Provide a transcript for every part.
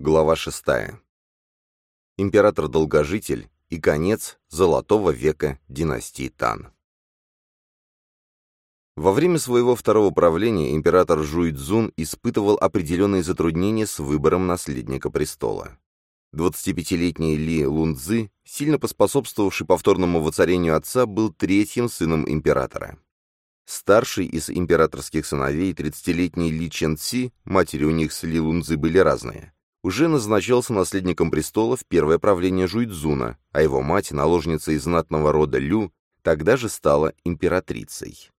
Глава 6. Император-долгожитель и конец Золотого века династии Тан. Во время своего второго правления император Жуйцзун испытывал определенные затруднения с выбором наследника престола. 25-летний Ли Лунцзы, сильно поспособствовавший повторному воцарению отца, был третьим сыном императора. Старший из императорских сыновей, 30-летний Ли Чен Ци, матери у них с Ли Лунцзы были разные, уже назначался наследником престола в первое правление Жуйцзуна, а его мать, наложница из знатного рода Лю, тогда же стала императрицей.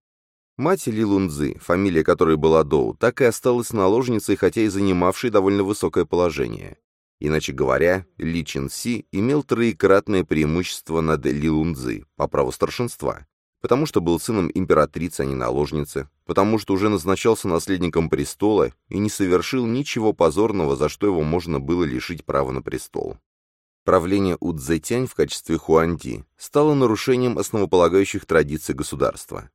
Мать Ли Лунзы, фамилия которой была Доу, так и осталась наложницей, хотя и занимавшей довольно высокое положение. Иначе говоря, Ли Чин Си имел троекратное преимущество над Ли Лунзы по праву старшинства, потому что был сыном императрицы, а не наложницы, потому что уже назначался наследником престола и не совершил ничего позорного, за что его можно было лишить права на престол. Правление Удзетянь в качестве Хуанди стало нарушением основополагающих традиций государства.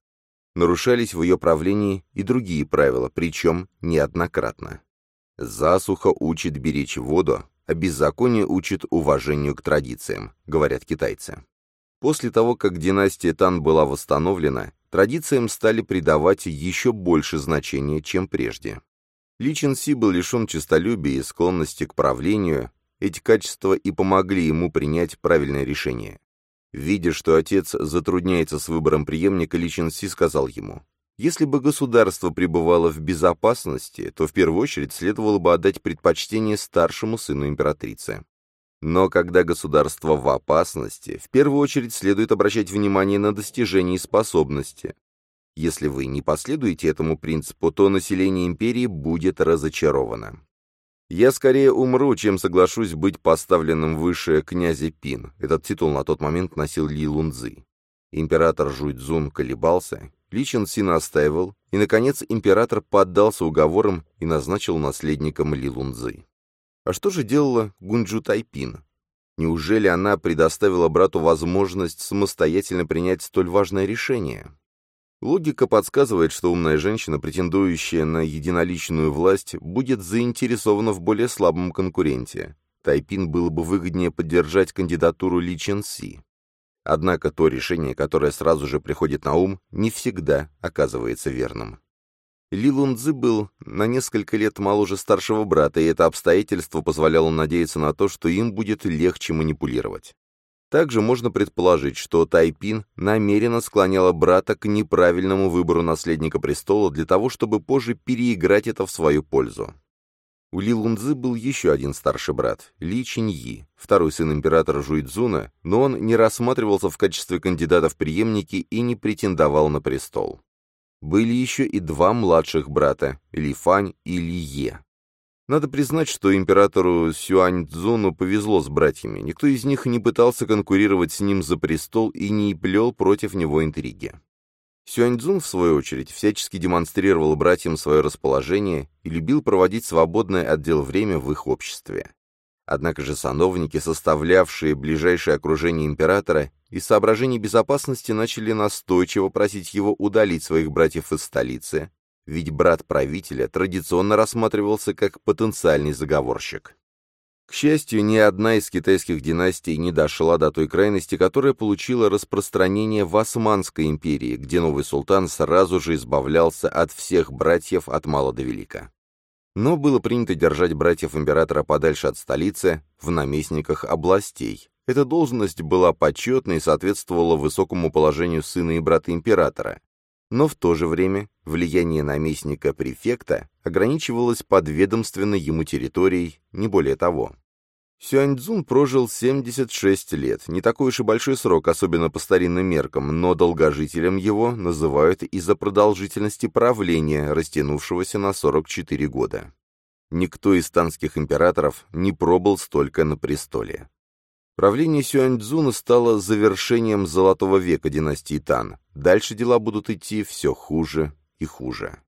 Нарушались в ее правлении и другие правила, причем неоднократно. «Засуха учит беречь воду, а беззаконие учит уважению к традициям», говорят китайцы. После того, как династия Тан была восстановлена, традициям стали придавать еще больше значения, чем прежде. Ли Чин Си был лишен честолюбия и склонности к правлению, эти качества и помогли ему принять правильное решение. Видя, что отец затрудняется с выбором преемника, Ли Чин Си сказал ему, «Если бы государство пребывало в безопасности, то в первую очередь следовало бы отдать предпочтение старшему сыну императрицы. Но когда государство в опасности, в первую очередь следует обращать внимание на достижения и способности. Если вы не последуете этому принципу, то население империи будет разочаровано. Я скорее умру, чем соглашусь быть поставленным выше князя Пин. Этот титул на тот момент носил Ли Лунзы. Император Жуйцзун колебался, Ли Чин Си настаивал, и, наконец, император поддался уговорам и назначил наследником Ли Лунзы. А что же делала Гунджу Тайпин? Неужели она предоставила брату возможность самостоятельно принять столь важное решение? Логика подсказывает, что умная женщина, претендующая на единоличную власть, будет заинтересована в более слабом конкуренте. Тайпин было бы выгоднее поддержать кандидатуру Ли Чен Си. Однако то решение, которое сразу же приходит на ум, не всегда оказывается верным. Ли Лунцзы был на несколько лет моложе старшего брата, и это обстоятельство позволяло надеяться на то, что им будет легче манипулировать. Также можно предположить, что Тайпин намеренно склоняла брата к неправильному выбору наследника престола для того, чтобы позже переиграть это в свою пользу. У Ли Лунцзы был еще один старший брат, Ли Чиньи, второй сын императора Жуйцзуна, но он не рассматривался в качестве кандидата в преемники и не претендовал на престол были еще и два младших брата, Ли Фань и Ли Е. Надо признать, что императору Сюань Цзуну повезло с братьями, никто из них не пытался конкурировать с ним за престол и не плел против него интриги. Сюань Цзун, в свою очередь, всячески демонстрировал братьям свое расположение и любил проводить свободное отдел время в их обществе. Однако же сановники, составлявшие ближайшее окружение императора, из соображений безопасности начали настойчиво просить его удалить своих братьев из столицы, ведь брат правителя традиционно рассматривался как потенциальный заговорщик. К счастью, ни одна из китайских династий не дошла до той крайности, которая получила распространение в Османской империи, где новый султан сразу же избавлялся от всех братьев от мала до велика. Но было принято держать братьев императора подальше от столицы, в наместниках областей. Эта должность была почетной и соответствовала высокому положению сына и брата императора. Но в то же время влияние наместника-префекта ограничивалось подведомственной ему территорией, не более того. Сюаньцзун прожил 76 лет, не такой уж и большой срок, особенно по старинным меркам, но долгожителем его называют из-за продолжительности правления, растянувшегося на 44 года. Никто из танских императоров не пробыл столько на престоле. Правление Сюаньцзуна стало завершением золотого века династии Тан. Дальше дела будут идти все хуже и хуже.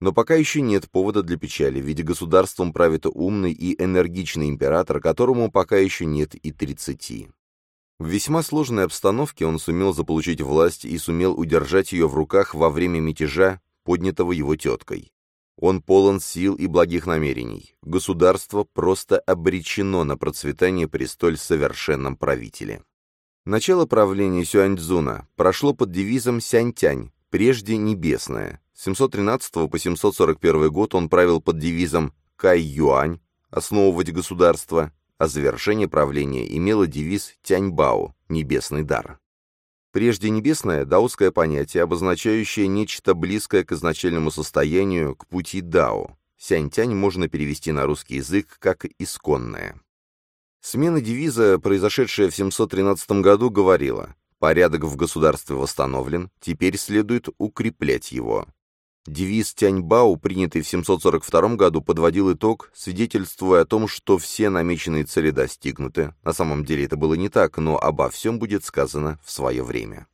Но пока еще нет повода для печали, ведь государством правит умный и энергичный император, которому пока еще нет и тридцати. В весьма сложной обстановке он сумел заполучить власть и сумел удержать ее в руках во время мятежа, поднятого его теткой. Он полон сил и благих намерений. Государство просто обречено на процветание при столь совершенном правителе. Начало правления Сюаньцзуна прошло под девизом «Сяньтянь», прежде небесное. С 713 по 741 год он правил под девизом «Кай-Юань», основывать государство, а завершение правления имело девиз «Тяньбао», небесный дар. Прежде небесное – даосское понятие, обозначающее нечто близкое к изначальному состоянию, к пути дао. Сянь-тянь можно перевести на русский язык как «исконное». Смена девиза, произошедшая в 713 году, говорила «Порядок в государстве восстановлен, теперь следует укреплять его». Девиз Тяньбао, принятый в 742 году, подводил итог, свидетельствуя о том, что все намеченные цели достигнуты. На самом деле это было не так, но обо всем будет сказано в свое время.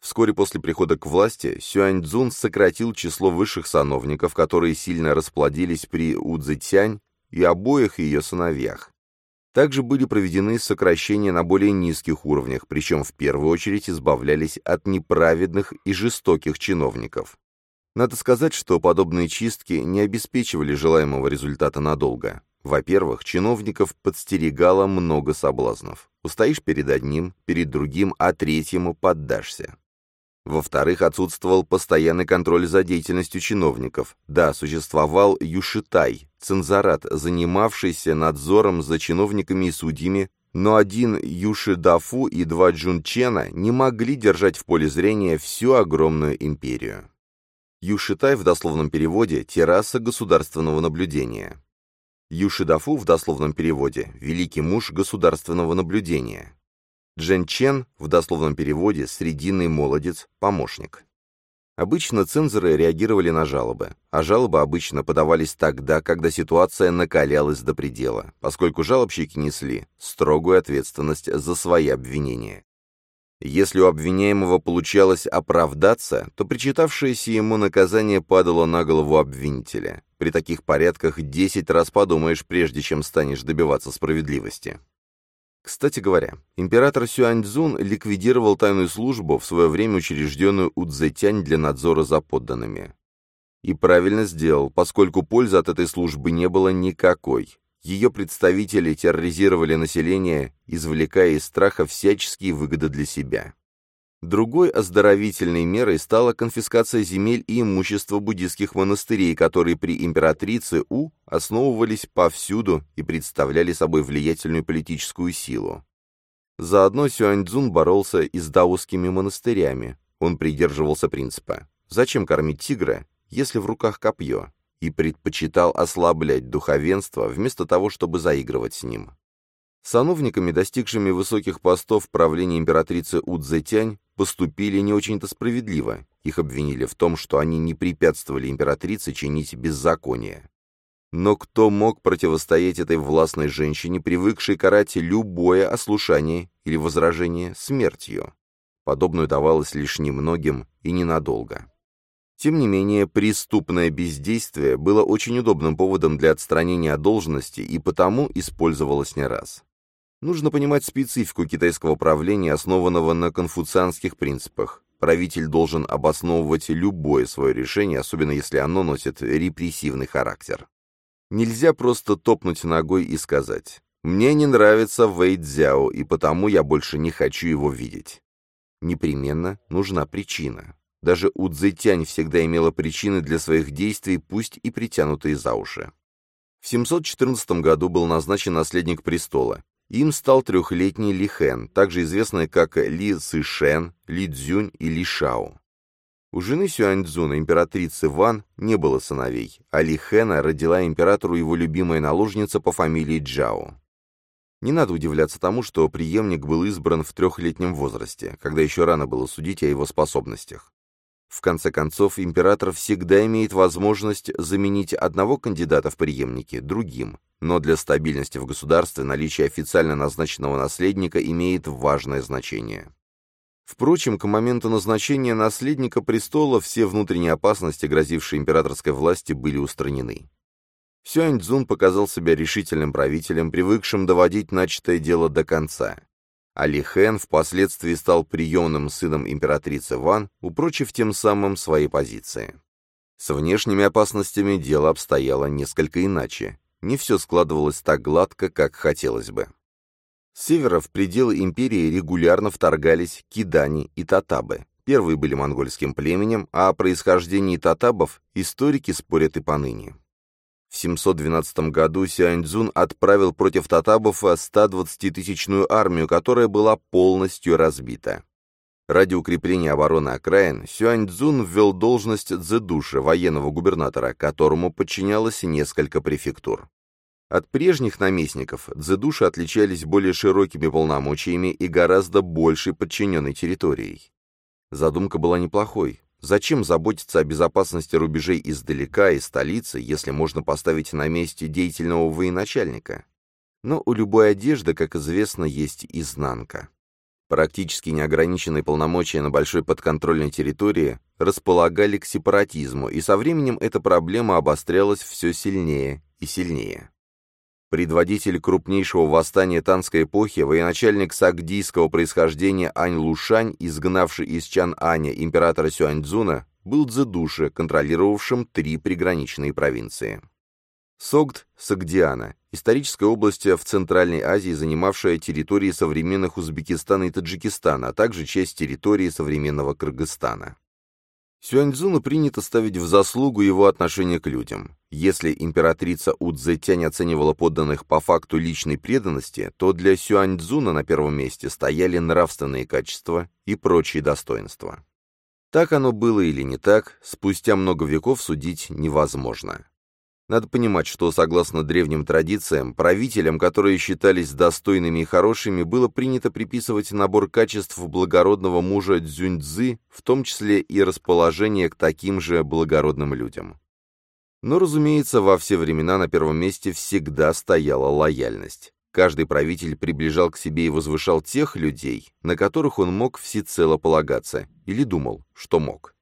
Вскоре после прихода к власти Сюаньцзун сократил число высших сановников, которые сильно расплодились при Удзетянь и обоих ее сыновьях. Также были проведены сокращения на более низких уровнях, причем в первую очередь избавлялись от неправедных и жестоких чиновников. Надо сказать, что подобные чистки не обеспечивали желаемого результата надолго. Во-первых, чиновников подстерегало много соблазнов. Устоишь перед одним, перед другим, а третьему поддашься. Во-вторых, отсутствовал постоянный контроль за деятельностью чиновников. Да, существовал Юшитай, цензорат, занимавшийся надзором за чиновниками и судьями, но один Юши Дафу и два Джунчена не могли держать в поле зрения всю огромную империю. Юшитай в дословном переводе «терраса государственного наблюдения». Юшидафу в дословном переводе «великий муж государственного наблюдения». Джен Чен в дословном переводе «срединный молодец, помощник». Обычно цензоры реагировали на жалобы, а жалобы обычно подавались тогда, когда ситуация накалялась до предела, поскольку жалобщики несли строгую ответственность за свои обвинения. Если у обвиняемого получалось оправдаться, то причитавшееся ему наказание падало на голову обвинителя. При таких порядках десять раз подумаешь, прежде чем станешь добиваться справедливости. Кстати говоря, император Сюаньцзун ликвидировал тайную службу, в свое время учрежденную Удзетянь для надзора за подданными. И правильно сделал, поскольку пользы от этой службы не было никакой. Ее представители терроризировали население, извлекая из страха всяческие выгоды для себя. Другой оздоровительной мерой стала конфискация земель и имущества буддийских монастырей, которые при императрице У основывались повсюду и представляли собой влиятельную политическую силу. Заодно Сюаньцзун боролся и с даосскими монастырями. Он придерживался принципа «Зачем кормить тигра, если в руках копье?» И предпочитал ослаблять духовенство вместо того, чтобы заигрывать с ним. Сановниками, достигшими высоких постов правления императрицы Удзетянь, поступили не очень-то справедливо. Их обвинили в том, что они не препятствовали императрице чинить беззаконие. Но кто мог противостоять этой властной женщине, привыкшей карать любое ослушание или возражение смертью? Подобную давалось лишь немногим и ненадолго. Тем не менее, преступное бездействие было очень удобным поводом для отстранения от должности и потому использовалось не раз. Нужно понимать специфику китайского правления, основанного на конфуцианских принципах. Правитель должен обосновывать любое свое решение, особенно если оно носит репрессивный характер. Нельзя просто топнуть ногой и сказать «Мне не нравится Вэй Цзяо, и потому я больше не хочу его видеть». Непременно нужна причина. Даже Удзетянь всегда имела причины для своих действий, пусть и притянутые за уши. В 714 году был назначен наследник престола. Им стал трехлетний Ли Хэн, также известный как Ли Цишен, Ли Цзюнь и Ли Шао. У жены Сюаньцзуна, императрицы Ван, не было сыновей, а Ли Хэна родила императору его любимая наложница по фамилии Джао. Не надо удивляться тому, что преемник был избран в трехлетнем возрасте, когда еще рано было судить о его способностях. В конце концов, император всегда имеет возможность заменить одного кандидата в преемнике другим, но для стабильности в государстве наличие официально назначенного наследника имеет важное значение. Впрочем, к моменту назначения наследника престола все внутренние опасности, грозившие императорской власти, были устранены. Сюаньцзун показал себя решительным правителем, привыкшим доводить начатое дело до конца. Али Хэн впоследствии стал приемным сыном императрицы Ван, упрочив тем самым свои позиции. С внешними опасностями дело обстояло несколько иначе. Не все складывалось так гладко, как хотелось бы. С севера в пределы империи регулярно вторгались кидани и татабы. Первые были монгольским племенем, а о происхождении татабов историки спорят и поныне. В 712 году Сюаньцзун отправил против татабов 120-тысячную армию, которая была полностью разбита. Ради укрепления обороны окраин Сюаньцзун ввел должность дзедуша, военного губернатора, которому подчинялось несколько префектур. От прежних наместников дзедуши отличались более широкими полномочиями и гораздо большей подчиненной территорией. Задумка была неплохой. Зачем заботиться о безопасности рубежей издалека и столицы, если можно поставить на месте деятельного военачальника? Но у любой одежды, как известно, есть изнанка. Практически неограниченные полномочия на большой подконтрольной территории располагали к сепаратизму, и со временем эта проблема обострялась все сильнее и сильнее. Предводитель крупнейшего восстания танской эпохи, военачальник сагдийского происхождения Ань Лушань, изгнавший из Чан-Аня императора Сюаньцзуна, был дзедуше, контролировавшим три приграничные провинции. Согд – Сагдиана, историческая область в Центральной Азии, занимавшая территории современных Узбекистана и Таджикистана, а также часть территории современного Кыргызстана. Сюаньцзуну принято ставить в заслугу его отношение к людям. Если императрица Удзетянь оценивала подданных по факту личной преданности, то для Сюаньцзуна на первом месте стояли нравственные качества и прочие достоинства. Так оно было или не так, спустя много веков судить невозможно. Надо понимать, что, согласно древним традициям, правителям, которые считались достойными и хорошими, было принято приписывать набор качеств благородного мужа Цзюньцзы, в том числе и расположение к таким же благородным людям. Но, разумеется, во все времена на первом месте всегда стояла лояльность. Каждый правитель приближал к себе и возвышал тех людей, на которых он мог всецело полагаться, или думал, что мог.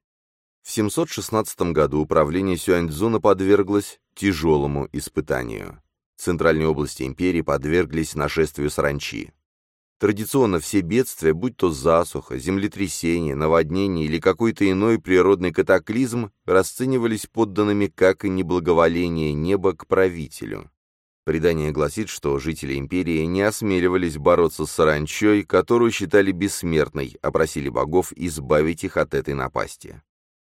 В 716 году управление Сюаньцзуна подверглось тяжелому испытанию. Центральные области империи подверглись нашествию саранчи. Традиционно все бедствия, будь то засуха, землетрясение, наводнение или какой-то иной природный катаклизм, расценивались подданными как и неблаговоление неба к правителю. Предание гласит, что жители империи не осмеливались бороться с саранчой, которую считали бессмертной, а просили богов избавить их от этой напасти.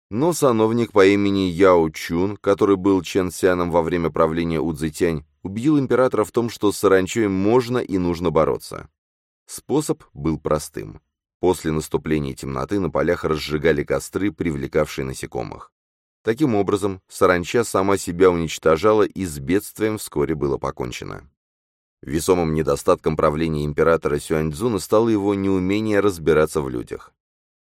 Но сановник по имени Яо Чун, который был Чен Сяном во время правления Удзитянь, убедил императора в том, что с саранчой можно и нужно бороться. Способ был простым. После наступления темноты на полях разжигали костры, привлекавшие насекомых. Таким образом, саранча сама себя уничтожала, и с бедствием вскоре было покончено. Весомым недостатком правления императора Сюаньцзуна стало его неумение разбираться в людях.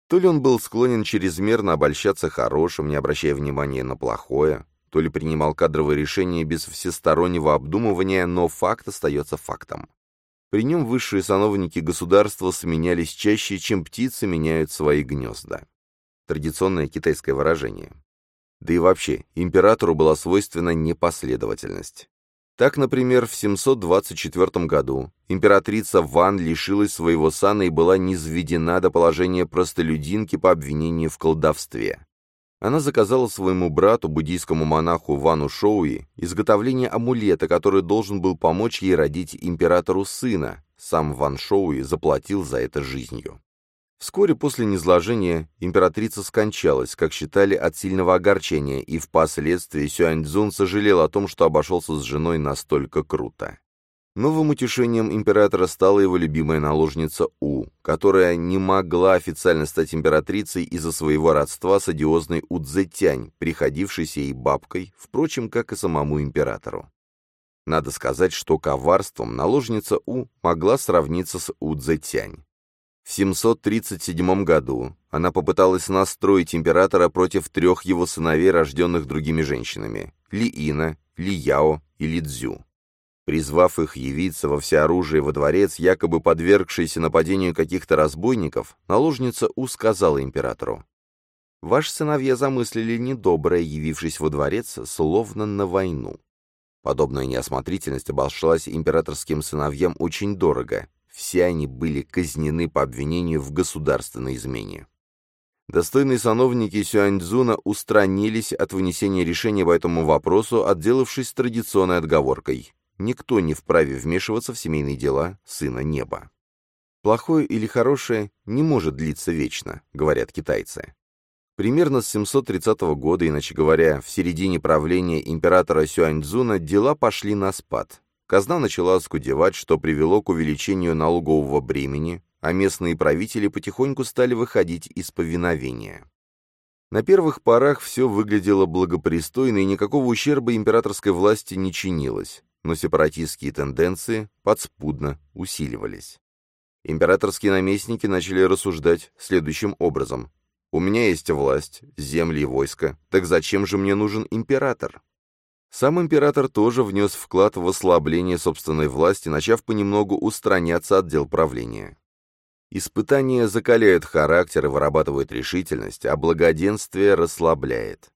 То ли он был склонен чрезмерно обольщаться хорошим, не обращая внимания на плохое, то ли принимал кадровые решения без всестороннего обдумывания, но факт остается фактом. При нем высшие сановники государства сменялись чаще, чем птицы меняют свои гнезда. Традиционное китайское выражение. Да и вообще, императору была свойственна непоследовательность. Так, например, в 724 году императрица Ван лишилась своего сана и была низведена до положения простолюдинки по обвинению в колдовстве. Она заказала своему брату, буддийскому монаху Вану Шоуи, изготовление амулета, который должен был помочь ей родить императору сына. Сам Ван Шоуи заплатил за это жизнью. Вскоре после низложения императрица скончалась, как считали, от сильного огорчения, и впоследствии Сюаньцзун сожалел о том, что обошелся с женой настолько круто. Новым утешением императора стала его любимая наложница У, которая не могла официально стать императрицей из-за своего родства с одиозной Удзетянь, приходившейся ей бабкой, впрочем, как и самому императору. Надо сказать, что коварством наложница У могла сравниться с Удзетянь. В 737 году она попыталась настроить императора против трех его сыновей, рожденных другими женщинами – Лиина, Лияо и Лидзю. Призвав их явиться во всеоружие во дворец, якобы подвергшийся нападению каких-то разбойников, наложница У сказала императору, «Ваши сыновья замыслили недоброе, явившись во дворец, словно на войну». Подобная неосмотрительность обошлась императорским сыновьям очень дорого, все они были казнены по обвинению в государственной измене. Достойные сановники Сюаньцзуна устранились от вынесения решения по этому вопросу, отделавшись традиционной отговоркой. Никто не вправе вмешиваться в семейные дела сына неба. Плохое или хорошее не может длиться вечно, говорят китайцы. Примерно с 730 года, иначе говоря, в середине правления императора Сюаньцзуна дела пошли на спад. Казна начала оскудевать, что привело к увеличению налогового бремени, а местные правители потихоньку стали выходить из повиновения. На первых порах все выглядело благопристойно, и никакого ущерба императорской власти не чинилось, но сепаратистские тенденции подспудно усиливались. Императорские наместники начали рассуждать следующим образом. «У меня есть власть, земли и войско, так зачем же мне нужен император?» Сам император тоже внес вклад в ослабление собственной власти, начав понемногу устраняться от дел правления. Испытания закаляют характер и вырабатывают решительность, а благоденствие расслабляет.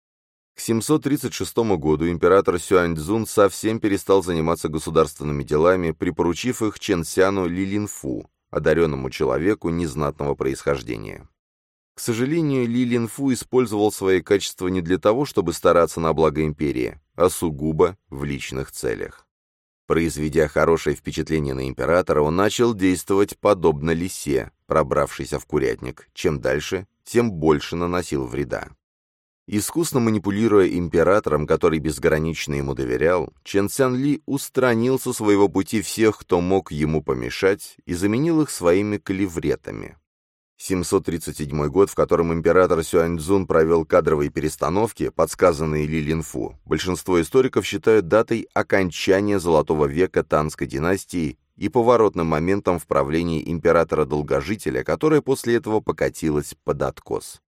К 736 году император Сюаньцзун совсем перестал заниматься государственными делами, припоручив их Ченсяну Лилинфу, одаренному человеку незнатного происхождения. К сожалению, Ли Линфу использовал свои качества не для того, чтобы стараться на благо империи, а сугубо в личных целях. Произведя хорошее впечатление на императора, он начал действовать подобно лисе, пробравшейся в курятник. Чем дальше, тем больше наносил вреда. Искусно манипулируя императором, который безгранично ему доверял, Чен Цян Ли устранил со своего пути всех, кто мог ему помешать, и заменил их своими клевретами. 737 год, в котором император Сюаньцзун провел кадровые перестановки, подсказанные Ли Линфу, большинство историков считают датой окончания Золотого века Танской династии и поворотным моментом в правлении императора-долгожителя, которое после этого покатилось под откос.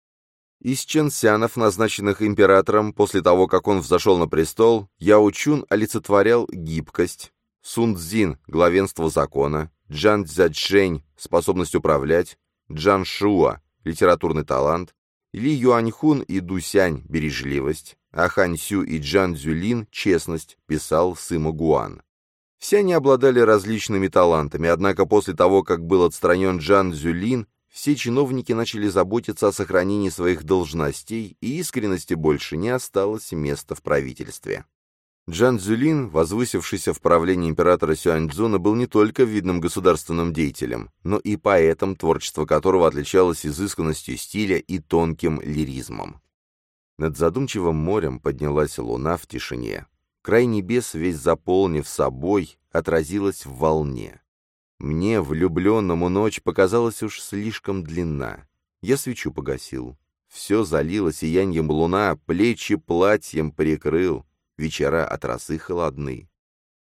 Из ченсянов, назначенных императором после того, как он взошел на престол, Яо Чун олицетворял гибкость, Сун Цзин – главенство закона, Джан Цзячжэнь – способность управлять, Джан Шуа – литературный талант, Ли Юаньхун и Дусянь – бережливость, а Хань Сю и Джан Цзюлин – честность, писал Сыма Гуан. Все они обладали различными талантами, однако после того, как был отстранен Джан Цзюлин, все чиновники начали заботиться о сохранении своих должностей, и искренности больше не осталось места в правительстве. Джан Цзюлин, возвысившийся в правлении императора Сюаньцзуна, был не только видным государственным деятелем, но и поэтом, творчество которого отличалось изысканностью стиля и тонким лиризмом. Над задумчивым морем поднялась луна в тишине. Край небес, весь заполнив собой, отразилась в волне. Мне, влюбленному, ночь показалась уж слишком длинна. Я свечу погасил. Все залило сияньем луна, плечи платьем прикрыл, вечера от росы холодны.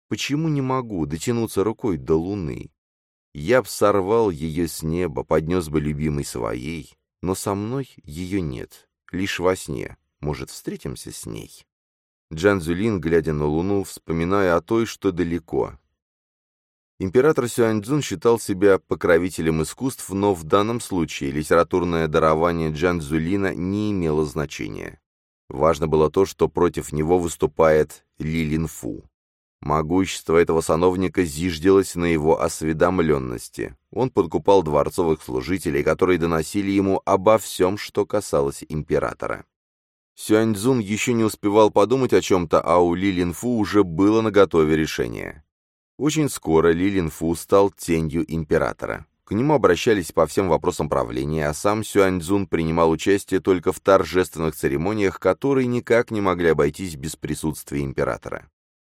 Почему не могу дотянуться рукой до луны? Я б сорвал ее с неба, поднес бы любимой своей, но со мной ее нет, лишь во сне. Может, встретимся с ней? Джан Зюлин, глядя на луну, вспоминая о той, что далеко. Император Сюаньцзун считал себя покровителем искусств, но в данном случае литературное дарование Джан Зюлина не имело значения. Важно было то, что против него выступает Ли Линфу. Могущество этого сановника зиждилось на его осведомленности. Он подкупал дворцовых служителей, которые доносили ему обо всем, что касалось императора. Сюаньцзун еще не успевал подумать о чем-то, а у Ли Линфу уже было наготове решение. Очень скоро Ли Линфу стал тенью императора. К нему обращались по всем вопросам правления, а сам Сюаньцзун принимал участие только в торжественных церемониях, которые никак не могли обойтись без присутствия императора.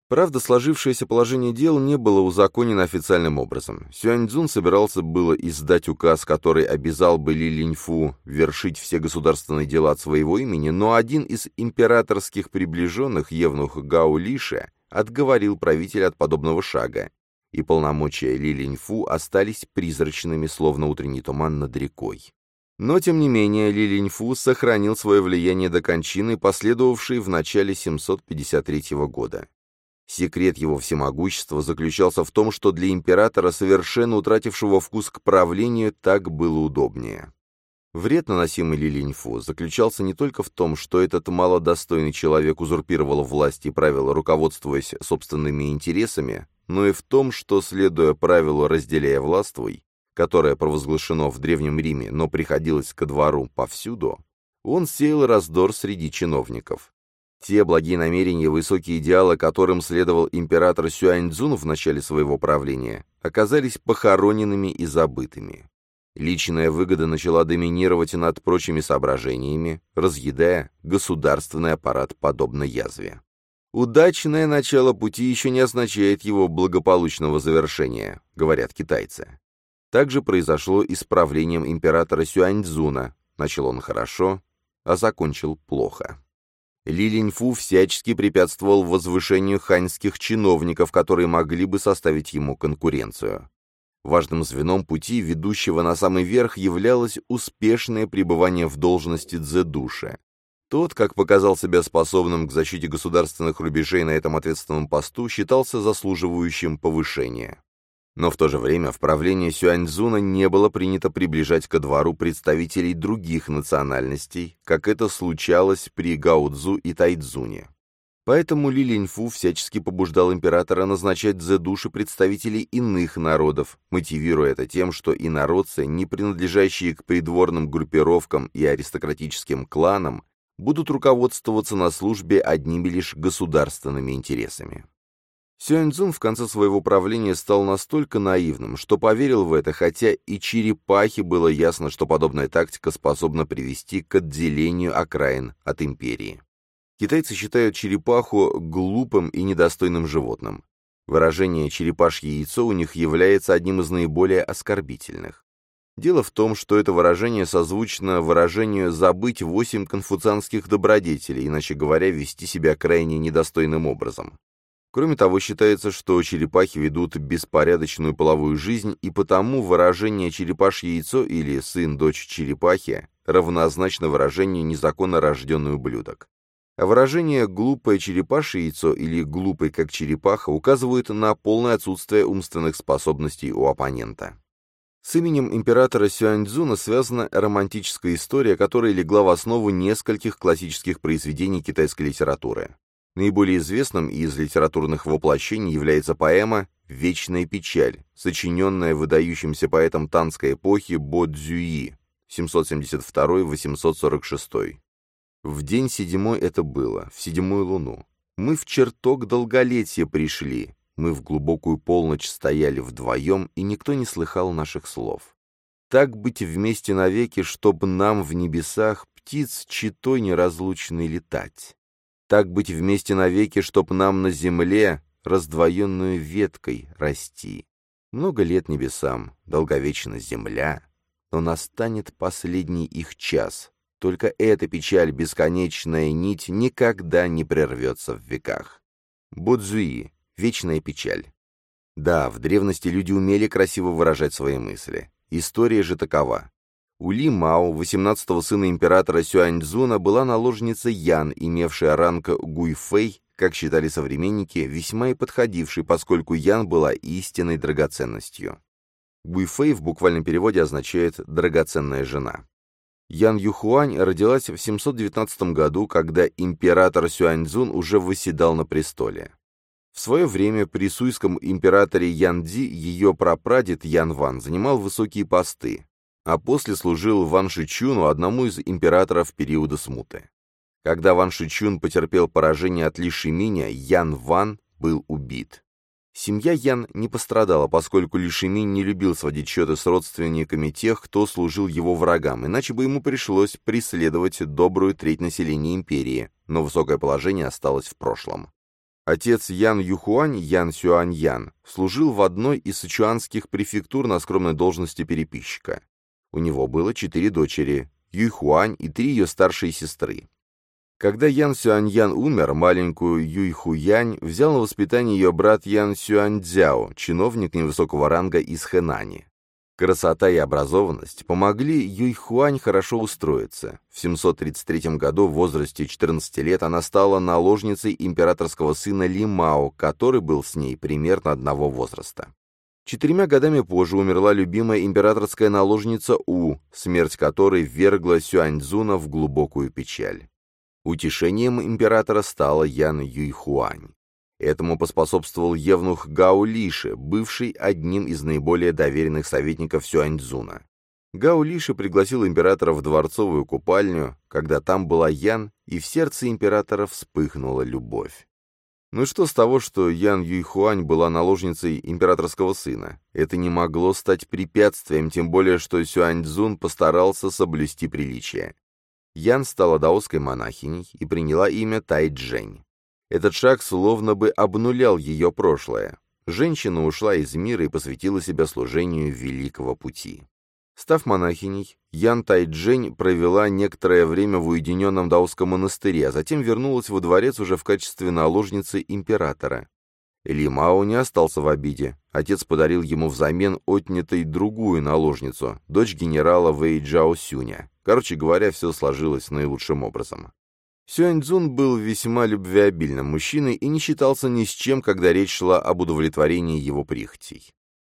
Правда, сложившееся положение дел не было узаконено официальным образом. Сюаньцзун собирался было издать указ, который обязал бы Ли Линьфу вершить все государственные дела от своего имени, но один из императорских приближенных, евнух Гао Лиша, отговорил правителя от подобного шага, и полномочия Ли Линьфу остались призрачными, словно утренний туман над рекой. Но, тем не менее, Ли Линьфу сохранил свое влияние до кончины, последовавшей в начале 753 года. Секрет его всемогущества заключался в том, что для императора, совершенно утратившего вкус к правлению, так было удобнее. Вред, наносимый Ли Линьфу, заключался не только в том, что этот малодостойный человек узурпировал власть и правил, руководствуясь собственными интересами, но и в том, что, следуя правилу «разделяя властвуй», которое провозглашено в Древнем Риме, но приходилось ко двору повсюду, он сеял раздор среди чиновников. Те благие намерения и высокие идеалы, которым следовал император Сюаньцзун в начале своего правления, оказались похороненными и забытыми. Личная выгода начала доминировать над прочими соображениями, разъедая государственный аппарат подобно язве. Удачное начало пути еще не означает его благополучного завершения, говорят китайцы. Также произошло и с правлением императора Сюаньцзуна. Начал он хорошо, а закончил плохо. Ли Линьфу всячески препятствовал возвышению ханьских чиновников, которые могли бы составить ему конкуренцию. Важным звеном пути, ведущего на самый верх, являлось успешное пребывание в должности дзедуша. Тот, как показал себя способным к защите государственных рубежей на этом ответственном посту, считался заслуживающим повышения. Но в то же время в правлении Сюаньцзуна не было принято приближать ко двору представителей других национальностей, как это случалось при Гаудзу и Тайцзуне. Поэтому Ли Линьфу всячески побуждал императора назначать дзэдуши представителей иных народов, мотивируя это тем, что инородцы, не принадлежащие к придворным группировкам и аристократическим кланам, будут руководствоваться на службе одними лишь государственными интересами. Сюаньцзун в конце своего правления стал настолько наивным, что поверил в это, хотя и черепахе было ясно, что подобная тактика способна привести к отделению окраин от империи. Китайцы считают черепаху глупым и недостойным животным. Выражение «черепашье яйцо» у них является одним из наиболее оскорбительных. Дело в том, что это выражение созвучно выражению «забыть восемь конфуцианских добродетелей», иначе говоря, вести себя крайне недостойным образом. Кроме того, считается, что черепахи ведут беспорядочную половую жизнь, и потому выражение «черепашье яйцо» или «сын-дочь черепахи» равнозначно выражению «незаконно рожденный ублюдок». Выражение «глупое черепашье яйцо» или «глупый как черепаха» указывают на полное отсутствие умственных способностей у оппонента. С именем императора Сюаньцзуна связана романтическая история, которая легла в основу нескольких классических произведений китайской литературы. Наиболее известным из литературных воплощений является поэма «Вечная печаль», сочиненная выдающимся поэтом танской эпохи Бо Цзюи 772-846. В день седьмой это было, в седьмую луну. Мы в чертог долголетия пришли, мы в глубокую полночь стояли вдвоем, и никто не слыхал наших слов. Так быть вместе навеки, чтоб нам в небесах птиц читой неразлучной летать так быть вместе навеки, чтоб нам на земле раздвоенную веткой расти. Много лет небесам, долговечна земля, но настанет последний их час. Только эта печаль, бесконечная нить, никогда не прервется в веках. Будзуи. Вечная печаль. Да, в древности люди умели красиво выражать свои мысли. История же такова. У Ли Мао, 18-го сына императора Сюаньцзуна, была наложница Ян, имевшая ранг Гуйфэй, как считали современники, весьма и подходивший, поскольку Ян была истинной драгоценностью. Гуйфэй в буквальном переводе означает «драгоценная жена». Ян Юхуань родилась в 719 году, когда император Сюаньцзун уже восседал на престоле. В свое время при суйском императоре Янди ее прапрадед Ян Ван занимал высокие посты а после служил Ван Шичуну, одному из императоров периода смуты. Когда Ван Шичун потерпел поражение от Ли Шиминя, Ян Ван был убит. Семья Ян не пострадала, поскольку Ли Шиминь не любил сводить счеты с родственниками тех, кто служил его врагам, иначе бы ему пришлось преследовать добрую треть населения империи, но высокое положение осталось в прошлом. Отец Ян Юхуань, Ян Сюань Ян, служил в одной из сычуанских префектур на скромной должности переписчика. У него было четыре дочери, Юйхуань и три ее старшие сестры. Когда Ян Сюаньян умер, маленькую Юйхуянь взял на воспитание ее брат Ян Сюаньцзяо, чиновник невысокого ранга из Хэнани. Красота и образованность помогли Юйхуань хорошо устроиться. В 733 году в возрасте 14 лет она стала наложницей императорского сына Ли Мао, который был с ней примерно одного возраста. Четырьмя годами позже умерла любимая императорская наложница У, смерть которой ввергла Сюаньцзуна в глубокую печаль. Утешением императора стала Ян Юйхуань. Этому поспособствовал евнух Гао Лиши, бывший одним из наиболее доверенных советников Сюаньцзуна. Гао Лиши пригласил императора в дворцовую купальню, когда там была Ян, и в сердце императора вспыхнула любовь. Ну что с того, что Ян Юйхуань была наложницей императорского сына? Это не могло стать препятствием, тем более, что Сюаньцзун постарался соблюсти приличие. Ян стала даосской монахиней и приняла имя Тайчжэнь. Этот шаг словно бы обнулял ее прошлое. Женщина ушла из мира и посвятила себя служению Великого Пути. Став монахиней, Ян Тайджень провела некоторое время в уединенном даосском монастыре, а затем вернулась во дворец уже в качестве наложницы императора. Ли Мао не остался в обиде. Отец подарил ему взамен отнятой другую наложницу, дочь генерала Вэй Джао Сюня. Короче говоря, все сложилось наилучшим образом. Сюаньцзун был весьма любвеобильным мужчиной и не считался ни с чем, когда речь шла об удовлетворении его прихотей.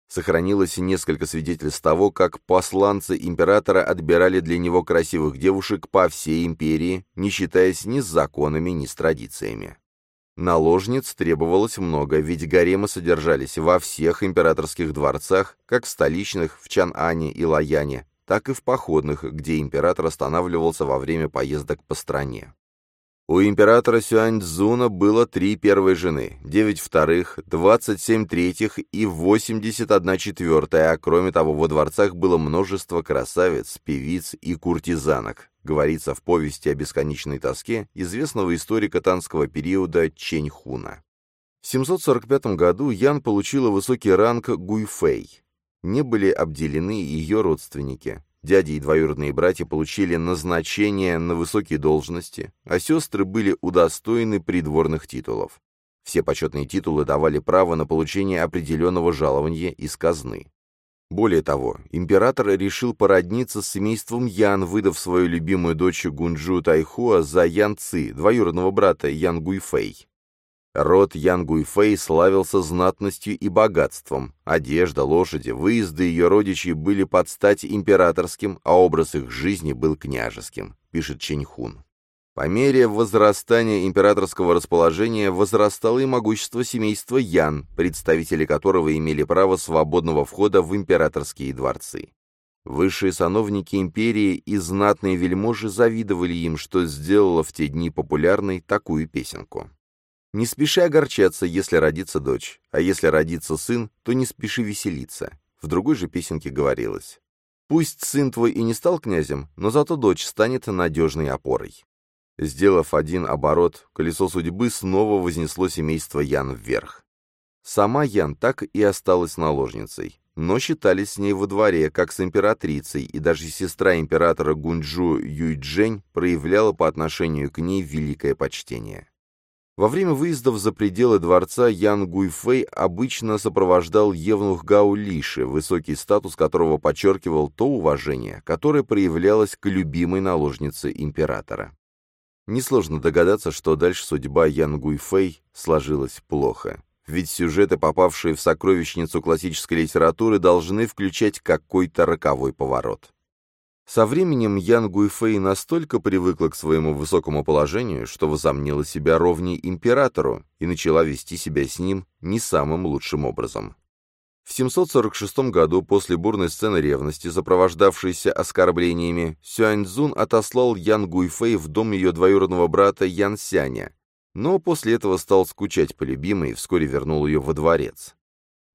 Сохранилось несколько свидетельств того, как посланцы императора отбирали для него красивых девушек по всей империи, не считаясь ни с законами, ни с традициями. Наложниц требовалось много, ведь гаремы содержались во всех императорских дворцах, как в столичных, в Чан-Ане и Лаяне, так и в походных, где император останавливался во время поездок по стране. У императора Сюаньцзуна было три первой жены, девять вторых, двадцать семь третьих и восемьдесят одна четвертая, а кроме того во дворцах было множество красавиц, певиц и куртизанок, говорится в повести о бесконечной тоске известного историка танского периода Чень Хуна. В 745 году Ян получила высокий ранг Гуйфэй. Не были обделены ее родственники. Дяди и двоюродные братья получили назначение на высокие должности, а сестры были удостоены придворных титулов. Все почетные титулы давали право на получение определенного жалования из казны. Более того, император решил породниться с семейством Ян, выдав свою любимую дочь Гунджу Тайхуа за Ян Ци, двоюродного брата Ян Гуйфэй. Род Ян Гуйфэй славился знатностью и богатством. Одежда, лошади, выезды ее родичей были под стать императорским, а образ их жизни был княжеским, пишет Ченьхун. По мере возрастания императорского расположения возрастало и могущество семейства Ян, представители которого имели право свободного входа в императорские дворцы. Высшие сановники империи и знатные вельможи завидовали им, что сделало в те дни популярной такую песенку. Не спеши огорчаться, если родится дочь, а если родится сын, то не спеши веселиться. В другой же песенке говорилось. Пусть сын твой и не стал князем, но зато дочь станет надежной опорой. Сделав один оборот, колесо судьбы снова вознесло семейство Ян вверх. Сама Ян так и осталась наложницей, но считались с ней во дворе, как с императрицей, и даже сестра императора Гунджу Юйчжэнь проявляла по отношению к ней великое почтение. Во время выездов за пределы дворца Ян Гуйфэй обычно сопровождал Евнух Гао Лиши, высокий статус которого подчеркивал то уважение, которое проявлялось к любимой наложнице императора. Несложно догадаться, что дальше судьба Ян Гуйфэй сложилась плохо. Ведь сюжеты, попавшие в сокровищницу классической литературы, должны включать какой-то роковой поворот. Со временем Ян Гуйфэй настолько привыкла к своему высокому положению, что возомнила себя ровней императору и начала вести себя с ним не самым лучшим образом. В 746 году, после бурной сцены ревности, сопровождавшейся оскорблениями, Сюаньцзун отослал Ян Гуйфэй в дом ее двоюродного брата Ян Сяня, но после этого стал скучать по любимой и вскоре вернул ее во дворец.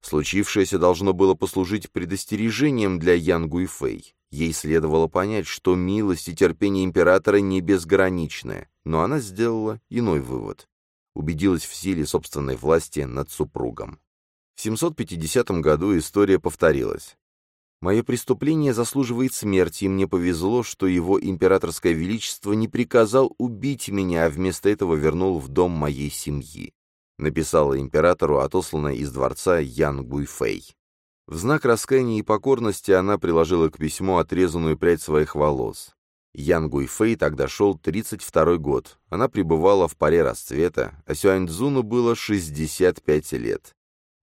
Случившееся должно было послужить предостережением для Ян Гуйфэй. Ей следовало понять, что милость и терпение императора не безграничны, но она сделала иной вывод. Убедилась в силе собственной власти над супругом. В 750 году история повторилась. «Мое преступление заслуживает смерти, и мне повезло, что его императорское величество не приказал убить меня, а вместо этого вернул в дом моей семьи», написала императору отосланная из дворца Ян Гуйфэй. В знак раскаяния и покорности она приложила к письму отрезанную прядь своих волос. Ян Гуйфэй тогда шел 32 год. Она пребывала в паре расцвета, а Сюаньцзуну было 65 лет.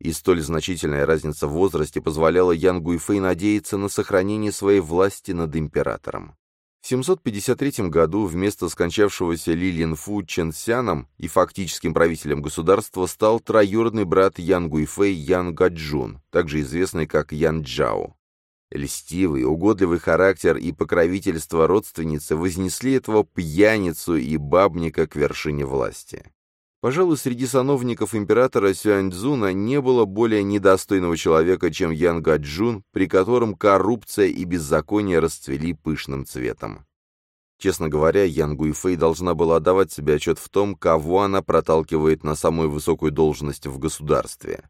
И столь значительная разница в возрасте позволяла Ян Гуйфэй надеяться на сохранение своей власти над императором. В 753 году вместо скончавшегося Ли Линфу Чэнсяном и фактическим правителем государства стал троюродный брат Ян Гуйфэй Ян Гаджун, также известный как Ян Джао. Льстивый, угодливый характер и покровительство родственницы вознесли этого пьяницу и бабника к вершине власти. Пожалуй, среди сановников императора Сюаньцзуна не было более недостойного человека, чем Ян Гаджун, при котором коррупция и беззаконие расцвели пышным цветом. Честно говоря, Ян Гуйфэй должна была отдавать себе отчет в том, кого она проталкивает на самую высокую должность в государстве.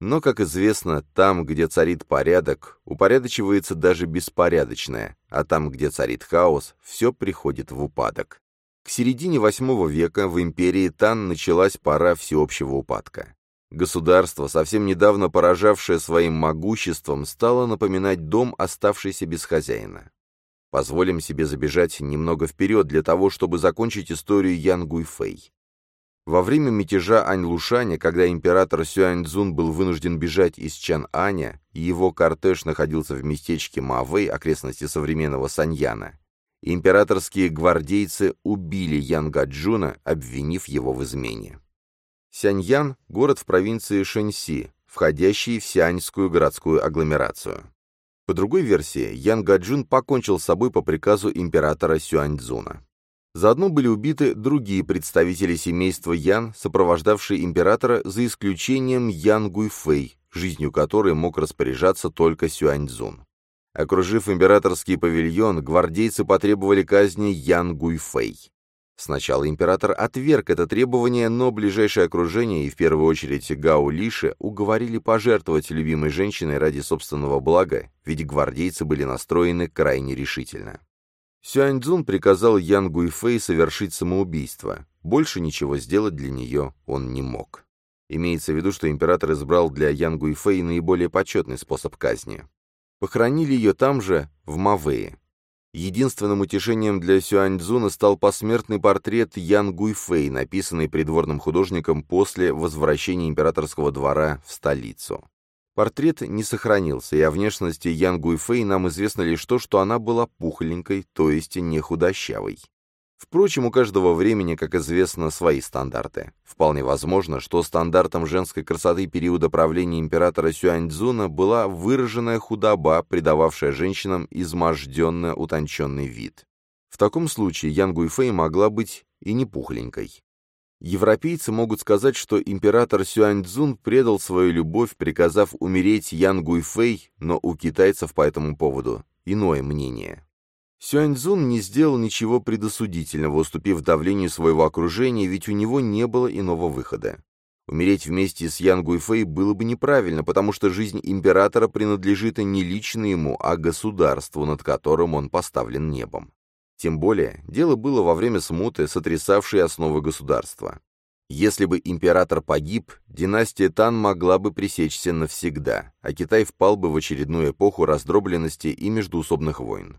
Но, как известно, там, где царит порядок, упорядочивается даже беспорядочное, а там, где царит хаос, все приходит в упадок. К середине VIII века в империи Тан началась пора всеобщего упадка. Государство, совсем недавно поражавшее своим могуществом, стало напоминать дом, оставшийся без хозяина. Позволим себе забежать немного вперед для того, чтобы закончить историю Ян Гуйфэй. Во время мятежа Ань-Лушаня, когда император Сюаньцзун был вынужден бежать из Чан-Аня, и его кортеж находился в местечке Мавэй, окрестности современного Саньяна, императорские гвардейцы убили Ян Гаджуна, обвинив его в измене. Сяньян – город в провинции Шэньси, входящий в Сианьскую городскую агломерацию. По другой версии, Ян Гаджун покончил с собой по приказу императора Сюаньцзуна. Заодно были убиты другие представители семейства Ян, сопровождавшие императора за исключением Ян Гуйфэй, жизнью которой мог распоряжаться только Сюаньцзун. Окружив императорский павильон, гвардейцы потребовали казни Ян Гуйфэй. Сначала император отверг это требование, но ближайшее окружение и в первую очередь Гао Лиши уговорили пожертвовать любимой женщиной ради собственного блага, ведь гвардейцы были настроены крайне решительно. Сюаньцзун приказал Ян Гуйфэй совершить самоубийство. Больше ничего сделать для нее он не мог. Имеется в виду, что император избрал для Ян Гуйфэй наиболее почетный способ казни. Похоронили ее там же, в Мавее. Единственным утешением для Сюаньцзуна стал посмертный портрет Ян Гуйфэй, написанный придворным художником после возвращения императорского двора в столицу. Портрет не сохранился, и о внешности Ян Гуйфэй нам известно лишь то, что она была пухленькой, то есть не худощавой. Впрочем, у каждого времени, как известно, свои стандарты. Вполне возможно, что стандартом женской красоты периода правления императора Сюаньцзуна была выраженная худоба, придававшая женщинам изможденно утонченный вид. В таком случае Ян Гуйфэй могла быть и не пухленькой. Европейцы могут сказать, что император Сюаньцзун предал свою любовь, приказав умереть Ян Гуйфэй, но у китайцев по этому поводу иное мнение. Сюаньцзун не сделал ничего предосудительного, уступив давлению своего окружения, ведь у него не было иного выхода. Умереть вместе с Ян Гуйфэй было бы неправильно, потому что жизнь императора принадлежит не лично ему, а государству, над которым он поставлен небом. Тем более, дело было во время смуты, сотрясавшей основы государства. Если бы император погиб, династия Тан могла бы пресечься навсегда, а Китай впал бы в очередную эпоху раздробленности и междуусобных войн.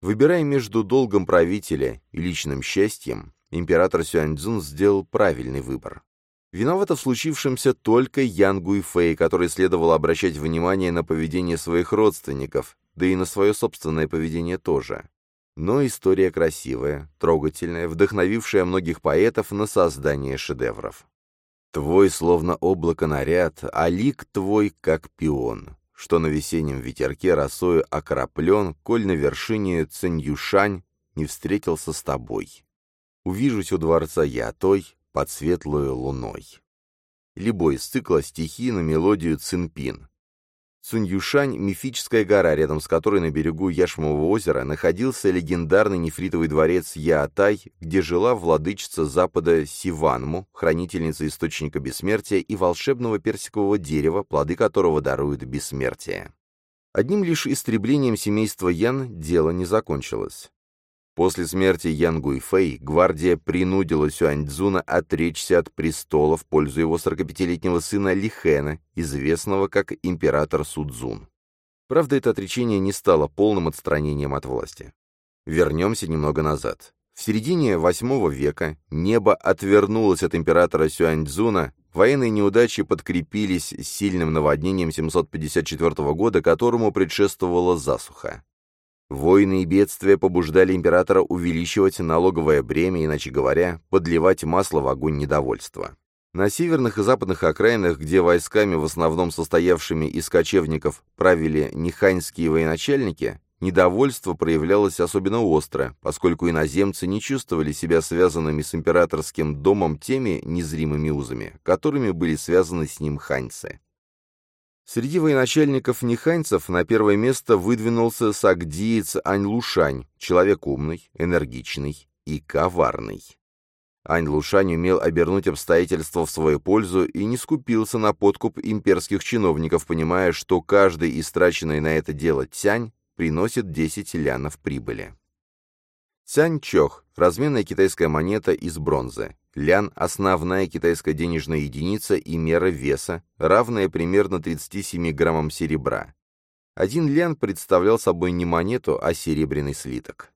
Выбирая между долгом правителя и личным счастьем, император Сюаньцзун сделал правильный выбор. Виновата в случившемся только Ян Гуйфэй, который следовало обращать внимание на поведение своих родственников, да и на свое собственное поведение тоже. Но история красивая, трогательная, вдохновившая многих поэтов на создание шедевров. «Твой словно облако наряд, а лик твой как пион что на весеннем ветерке росою окроплен, коль на вершине Циньюшань не встретился с тобой. Увижусь у дворца я той под светлую луной. Либо из цикла стихи на мелодию Цинпин. Цуньюшань — мифическая гора, рядом с которой на берегу Яшмового озера находился легендарный нефритовый дворец Яатай, где жила владычица Запада Сиванму, хранительница источника бессмертия и волшебного персикового дерева, плоды которого даруют бессмертие. Одним лишь истреблением семейства Ян дело не закончилось. После смерти Ян Гуйфэй гвардия принудила Сюаньцзуна отречься от престола в пользу его 45-летнего сына Лихэна, известного как император Судзун. Правда, это отречение не стало полным отстранением от власти. Вернемся немного назад. В середине VIII века небо отвернулось от императора Сюаньцзуна, военные неудачи подкрепились сильным наводнением 754 года, которому предшествовала засуха. Войны и бедствия побуждали императора увеличивать налоговое бремя, иначе говоря, подливать масло в огонь недовольства. На северных и западных окраинах, где войсками, в основном состоявшими из кочевников, правили неханьские военачальники, недовольство проявлялось особенно остро, поскольку иноземцы не чувствовали себя связанными с императорским домом теми незримыми узами, которыми были связаны с ним ханьцы. Среди военачальников неханьцев на первое место выдвинулся сагдиец Аньлушань, человек умный, энергичный и коварный. Ань Лушань умел обернуть обстоятельства в свою пользу и не скупился на подкуп имперских чиновников, понимая, что каждый истраченный на это дело тянь приносит 10 лянов прибыли. Цянь-чох – разменная китайская монета из бронзы. Лян – основная китайская денежная единица и мера веса, равная примерно 37 граммам серебра. Один лян представлял собой не монету, а серебряный слиток.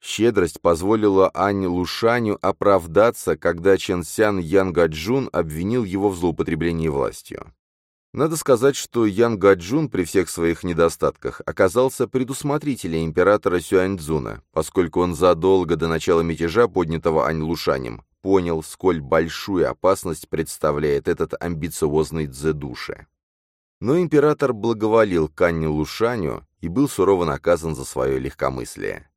Щедрость позволила Ань Лушаню оправдаться, когда Чен Сян Ян Гаджун обвинил его в злоупотреблении властью. Надо сказать, что Ян Гаджун при всех своих недостатках оказался предусмотрителем императора Сюаньцзуна, поскольку он задолго до начала мятежа, поднятого Ань Лушанем, понял, сколь большую опасность представляет этот амбициозный дзедуше. Но император благоволил к Анне Лушаню и был сурово наказан за свое легкомыслие.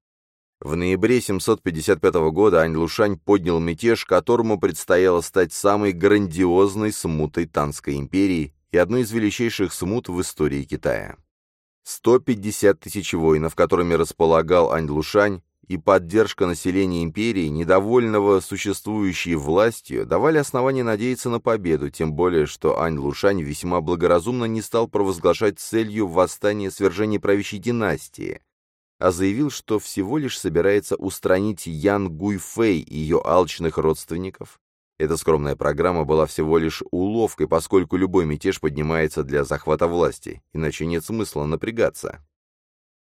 В ноябре 755 года Ань Лушань поднял мятеж, которому предстояло стать самой грандиозной смутой Танской империи и одной из величайших смут в истории Китая. 150 тысяч воинов, которыми располагал Ань Лушань, и поддержка населения империи, недовольного существующей властью, давали основания надеяться на победу, тем более, что Ань Лушань весьма благоразумно не стал провозглашать целью восстания свержения правящей династии, а заявил, что всего лишь собирается устранить Ян Гуйфэй и ее алчных родственников. Эта скромная программа была всего лишь уловкой, поскольку любой мятеж поднимается для захвата власти, иначе нет смысла напрягаться.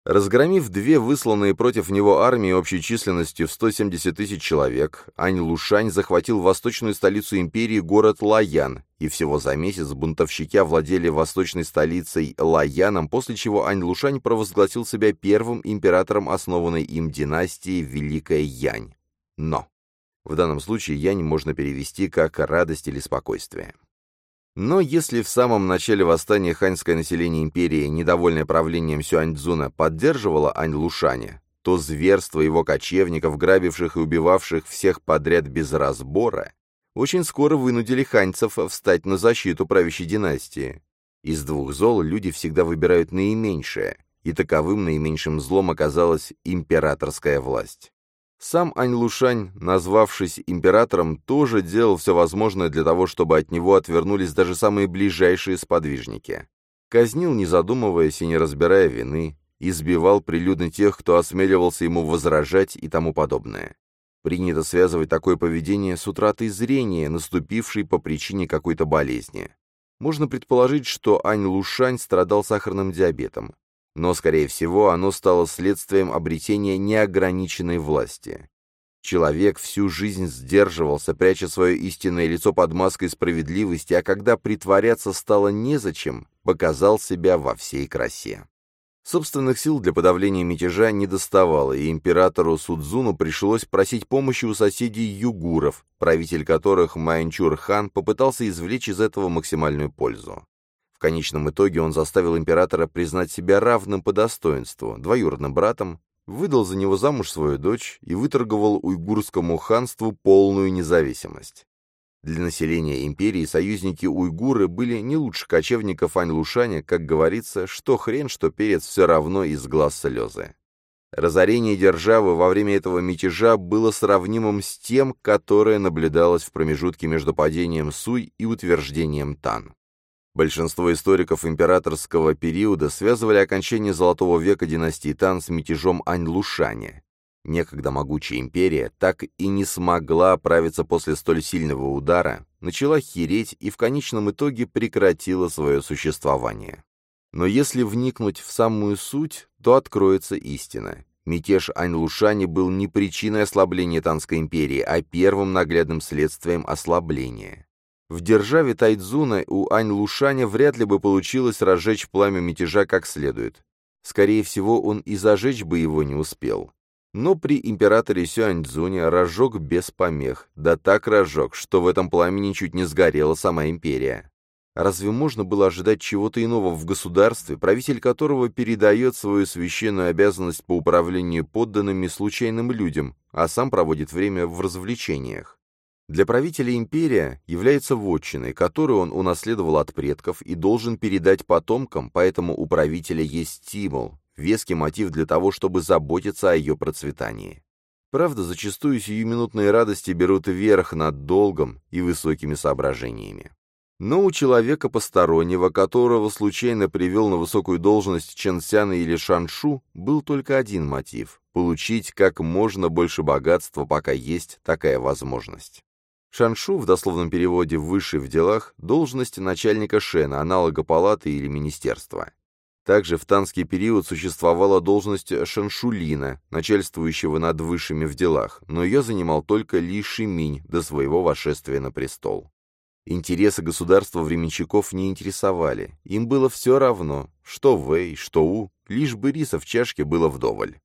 Разгромив две высланные против него армии общей численностью в 170 тысяч человек, Ань Лушань захватил восточную столицу империи город Лаян, и всего за месяц бунтовщики овладели восточной столицей Лаяном, после чего Ань Лушань провозгласил себя первым императором основанной им династии Великая Янь. Но в данном случае Янь можно перевести как «радость» или «спокойствие». Но если в самом начале восстания ханьское население империи, недовольное правлением Сюаньцзуна, поддерживало Ань Лушаня, то зверство его кочевников, грабивших и убивавших всех подряд без разбора, очень скоро вынудили ханьцев встать на защиту правящей династии. Из двух зол люди всегда выбирают наименьшее, и таковым наименьшим злом оказалась императорская власть. Сам Ань Лушань, назвавшись императором, тоже делал все возможное для того, чтобы от него отвернулись даже самые ближайшие сподвижники. Казнил, не задумываясь и не разбирая вины, избивал прилюдно тех, кто осмеливался ему возражать и тому подобное. Принято связывать такое поведение с утратой зрения, наступившей по причине какой-то болезни. Можно предположить, что Ань Лушань страдал сахарным диабетом но, скорее всего, оно стало следствием обретения неограниченной власти. Человек всю жизнь сдерживался, пряча свое истинное лицо под маской справедливости, а когда притворяться стало незачем, показал себя во всей красе. Собственных сил для подавления мятежа не доставало, и императору Судзуну пришлось просить помощи у соседей уйгуров, правитель которых Майнчур-хан попытался извлечь из этого максимальную пользу. В конечном итоге он заставил императора признать себя равным по достоинству, двоюродным братом, выдал за него замуж свою дочь и выторговал уйгурскому ханству полную независимость. Для населения империи союзники уйгуры были не лучше кочевников Ань-Лушаня, как говорится, что хрен, что перец, все равно из глаз слезы. Разорение державы во время этого мятежа было сравнимым с тем, которое наблюдалось в промежутке между падением Суй и утверждением Тан. Большинство историков императорского периода связывали окончание Золотого века династии Тан с мятежом Ань-Лушаня. Некогда могучая империя так и не смогла оправиться после столь сильного удара, начала хереть и в конечном итоге прекратила свое существование. Но если вникнуть в самую суть, то откроется истина. Мятеж Ань-Лушани был не причиной ослабления Танской империи, а первым наглядным следствием ослабления. В державе Тайдзуна у Ань Лушаня вряд ли бы получилось разжечь пламя мятежа как следует. Скорее всего, он и зажечь бы его не успел. Но при императоре Сюаньцзуне разжег без помех, да так разжег, что в этом пламени чуть не сгорела сама империя. Разве можно было ожидать чего-то иного в государстве, правитель которого передает свою священную обязанность по управлению подданными случайным людям, а сам проводит время в развлечениях? Для правителя империя является вотчиной, которую он унаследовал от предков и должен передать потомкам, поэтому у правителя есть стимул, веский мотив для того, чтобы заботиться о ее процветании. Правда, зачастую сиюминутные радости берут верх над долгом и высокими соображениями. Но у человека постороннего, которого случайно привел на высокую должность Ченсяна или Шаншу, был только один мотив – получить как можно больше богатства, пока есть такая возможность. Шаншу в дословном переводе «высший в делах» – должность начальника Шена, аналога палаты или министерства. Также в танский период существовала должность шаншулина, начальствующего над высшими в делах, но ее занимал только Ли Шиминь до своего восшествия на престол. Интересы государства временщиков не интересовали. Им было все равно, что Вэй, что У, лишь бы риса в чашке было вдоволь.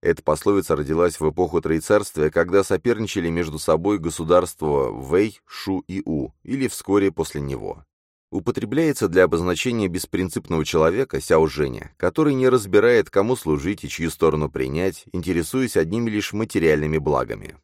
Эта пословица родилась в эпоху Троецарствия, когда соперничали между собой государства Вэй, Шу и У, или вскоре после него. Употребляется для обозначения беспринципного человека Сяо Женя, который не разбирает, кому служить и чью сторону принять, интересуясь одними лишь материальными благами.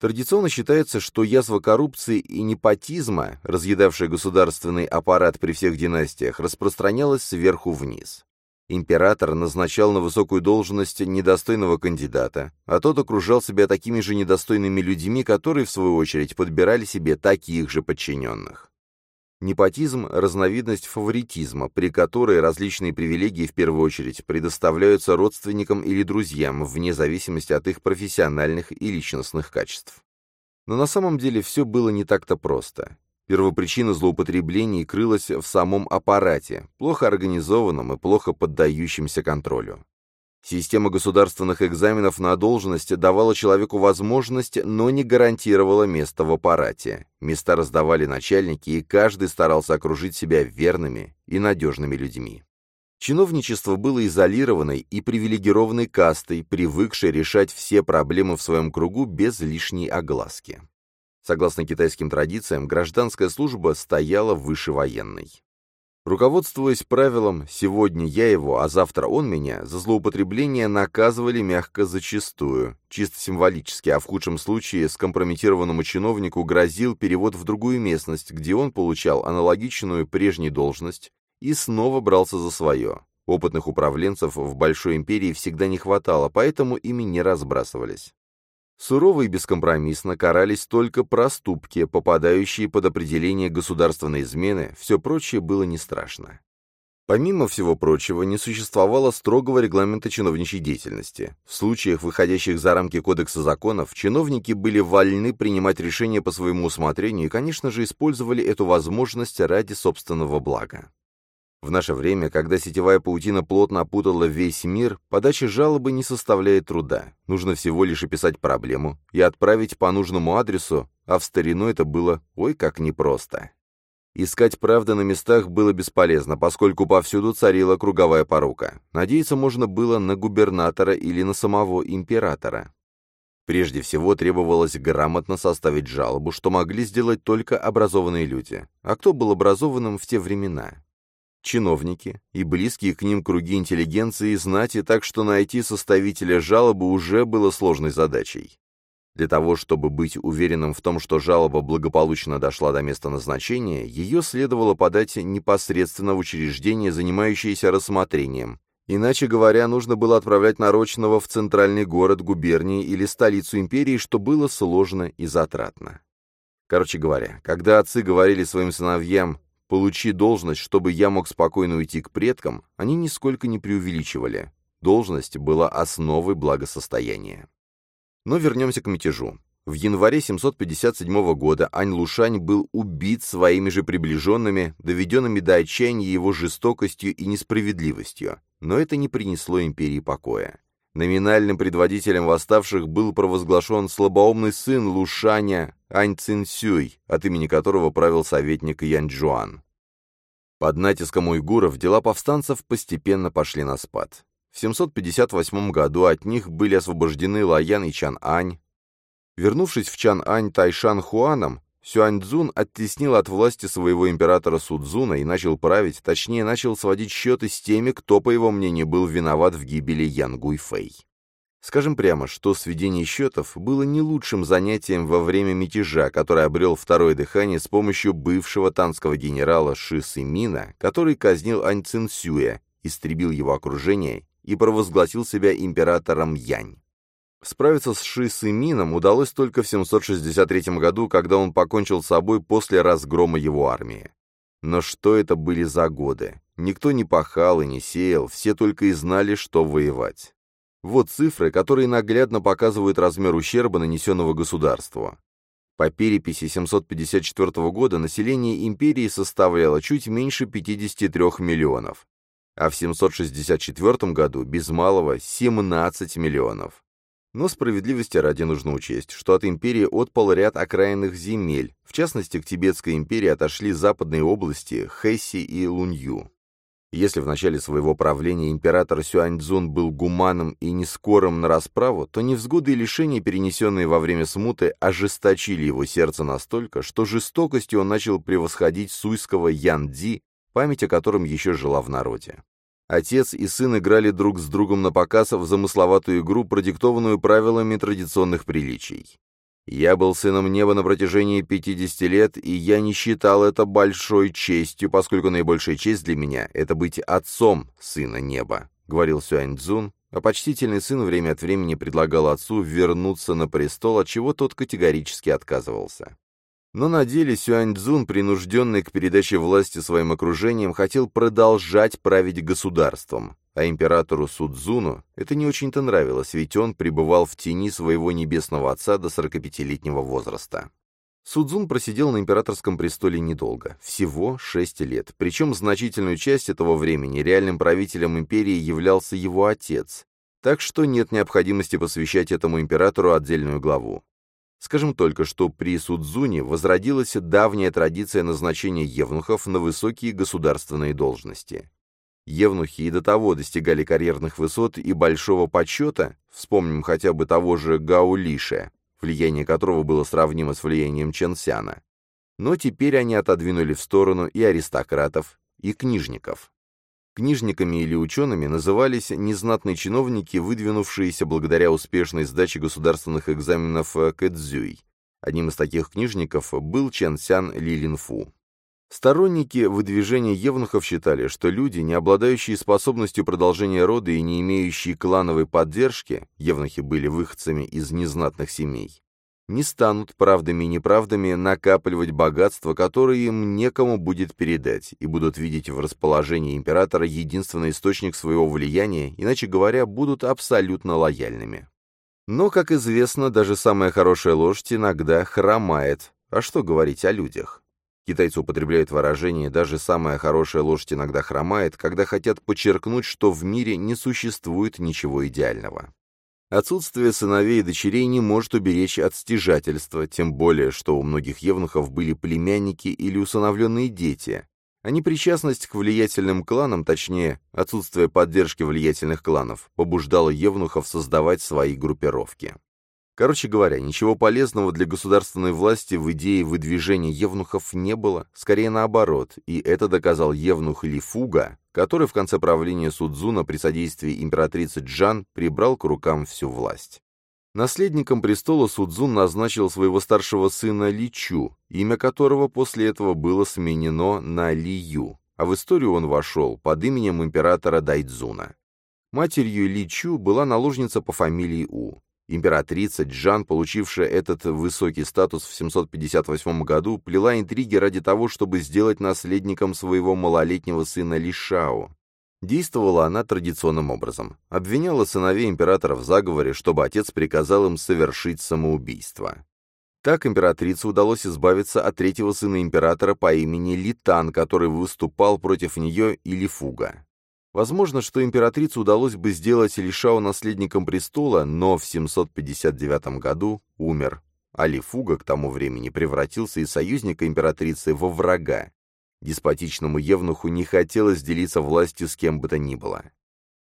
Традиционно считается, что язва коррупции и непотизма, разъедавшая государственный аппарат при всех династиях, распространялась сверху вниз. Император назначал на высокую должность недостойного кандидата, а тот окружал себя такими же недостойными людьми, которые, в свою очередь, подбирали себе таких же подчиненных. Непотизм – разновидность фаворитизма, при которой различные привилегии в первую очередь предоставляются родственникам или друзьям, вне зависимости от их профессиональных и личностных качеств. Но на самом деле все было не так-то просто. Первопричина злоупотреблений крылась в самом аппарате, плохо организованном и плохо поддающемся контролю. Система государственных экзаменов на должность давала человеку возможность, но не гарантировала место в аппарате. Места раздавали начальники, и каждый старался окружить себя верными и надежными людьми. Чиновничество было изолированной и привилегированной кастой, привыкшей решать все проблемы в своем кругу без лишней огласки. Согласно китайским традициям, гражданская служба стояла выше военной. Руководствуясь правилом «сегодня я его, а завтра он меня», за злоупотребление наказывали мягко зачастую, чисто символически, а в худшем случае скомпрометированному чиновнику грозил перевод в другую местность, где он получал аналогичную прежней должность и снова брался за свое. Опытных управленцев в Большой империи всегда не хватало, поэтому ими не разбрасывались. Сурово и бескомпромиссно карались только проступки, попадающие под определение государственной измены, все прочее было не страшно. Помимо всего прочего, не существовало строгого регламента чиновничьей деятельности. В случаях, выходящих за рамки Кодекса законов, чиновники были вольны принимать решения по своему усмотрению и, конечно же, использовали эту возможность ради собственного блага. В наше время, когда сетевая паутина плотно опутала весь мир, подача жалобы не составляет труда. Нужно всего лишь описать проблему и отправить по нужному адресу, а в старину это было ой как непросто. Искать правды на местах было бесполезно, поскольку повсюду царила круговая порука. Надеяться можно было на губернатора или на самого императора. Прежде всего требовалось грамотно составить жалобу, что могли сделать только образованные люди. А кто был образованным в те времена? Чиновники и близкие к ним круги интеллигенции и знати, так что найти составителя жалобы уже было сложной задачей. Для того, чтобы быть уверенным в том, что жалоба благополучно дошла до места назначения, ее следовало подать непосредственно в учреждение, занимающееся рассмотрением. Иначе говоря, нужно было отправлять нарочного в центральный город губернии или столицу империи, что было сложно и затратно. Короче говоря, когда отцы говорили своим сыновьям Получи должность, чтобы я мог спокойно уйти к предкам, они нисколько не преувеличивали. Должность была основой благосостояния. Но вернемся к мятежу. В январе 757 года Ань Лушань был убит своими же приближенными, доведенными до отчаяния его жестокостью и несправедливостью, но это не принесло империи покоя. Номинальным предводителем восставших был провозглашен слабоумный сын Лушаня Ань Цинсюй, от имени которого правил советник Ян Джуан. Под натиском уйгуров дела повстанцев постепенно пошли на спад. В 758 году от них были освобождены Лаян и Чан-Ань. Вернувшись в Чан-Ань Тайшан Хуаном, Сюаньцзун оттеснил от власти своего императора Судзуна и начал править, точнее, начал сводить счеты с теми, кто, по его мнению, был виноват в гибели Ян Гуйфэй. Скажем прямо, что сведение счетов было не лучшим занятием во время мятежа, который обрел второе дыхание с помощью бывшего танского генерала Ши Сымина, который казнил Ань Цинсюя, истребил его окружение и провозгласил себя императором Янь. Справиться с Ши Сымином удалось только в 763 году, когда он покончил с собой после разгрома его армии. Но что это были за годы? Никто не пахал и не сеял, все только и знали, что воевать. Вот цифры, которые наглядно показывают размер ущерба, нанесенного государству. По переписи 754 года население империи составляло чуть меньше 53 миллионов, а в 764 году без малого 17 миллионов. Но справедливости ради нужно учесть, что от империи отпал ряд окраинных земель, в частности, к Тибетской империи отошли западные области Хэсси и Лунью. Если в начале своего правления император Сюаньцзун был гуманным и не скорым на расправу, то невзгоды и лишения, перенесенные во время смуты, ожесточили его сердце настолько, что жестокостью он начал превосходить суйского Янди, память о котором еще жила в народе. Отец и сын играли друг с другом на показ в замысловатую игру, продиктованную правилами традиционных приличий. Я был сыном неба на протяжении 50 лет, и я не считал это большой честью, поскольку наибольшая честь для меня — это быть отцом сына неба, — говорил Сюаньцзун, а почтительный сын время от времени предлагал отцу вернуться на престол, от чего тот категорически отказывался. Но на деле Сюаньцзун, принужденный к передаче власти своим окружением, хотел продолжать править государством, а императору Судзуну это не очень-то нравилось, ведь он пребывал в тени своего небесного отца до 45-летнего возраста. Судзун просидел на императорском престоле недолго, всего шесть лет, причем значительную часть этого времени реальным правителем империи являлся его отец, так что нет необходимости посвящать этому императору отдельную главу. Скажем только, что при Судзуне возродилась давняя традиция назначения евнухов на высокие государственные должности. Евнухи и до того достигали карьерных высот и большого почета, вспомним хотя бы того же Гаулиша, влияние которого было сравнимо с влиянием Ченсяна. Но теперь они отодвинули в сторону и аристократов, и книжников. Книжниками или учеными назывались незнатные чиновники, выдвинувшиеся благодаря успешной сдаче государственных экзаменов Кэдзюй. Одним из таких книжников был Чен Сян Лилинфу. Сторонники выдвижения евнухов считали, что люди, не обладающие способностью продолжения рода и не имеющие клановой поддержки, евнухи были выходцами из незнатных семей, не станут правдами и неправдами накапливать богатство, которое им некому будет передать, и будут видеть в расположении императора единственный источник своего влияния, иначе говоря, будут абсолютно лояльными. Но, как известно, даже самая хорошая лошадь иногда хромает. А что говорить о людях? Китайцы употребляют выражение «даже самая хорошая лошадь иногда хромает», когда хотят подчеркнуть, что в мире не существует ничего идеального. Отсутствие сыновей и дочерей не может уберечь от стяжательства, тем более, что у многих евнухов были племянники или усыновленные дети, а непричастность к влиятельным кланам, точнее, отсутствие поддержки влиятельных кланов, побуждало евнухов создавать свои группировки. Короче говоря, ничего полезного для государственной власти в идее выдвижения евнухов не было, скорее наоборот, и это доказал евнух Лифуга, который в конце правления Судзуна при содействии императрицы Джан прибрал к рукам всю власть. Наследником престола Судзун назначил своего старшего сына Личу, имя которого после этого было сменено на Лию, а в историю он вошел под именем императора Дайдзуна. Матерью Личу была наложница по фамилии У. Императрица Джан, получившая этот высокий статус в 758 году, плела интриги ради того, чтобы сделать наследником своего малолетнего сына Лишао. Действовала она традиционным образом. Обвиняла сыновей императора в заговоре, чтобы отец приказал им совершить самоубийство. Так императрице удалось избавиться от третьего сына императора по имени Литан, который выступал против нее, или Фуга. Возможно, что императрице удалось бы сделать Лишао наследником престола, но в 759 году умер. Али Фуга к тому времени превратился из союзника императрицы во врага. Деспотичному евнуху не хотелось делиться властью с кем бы то ни было.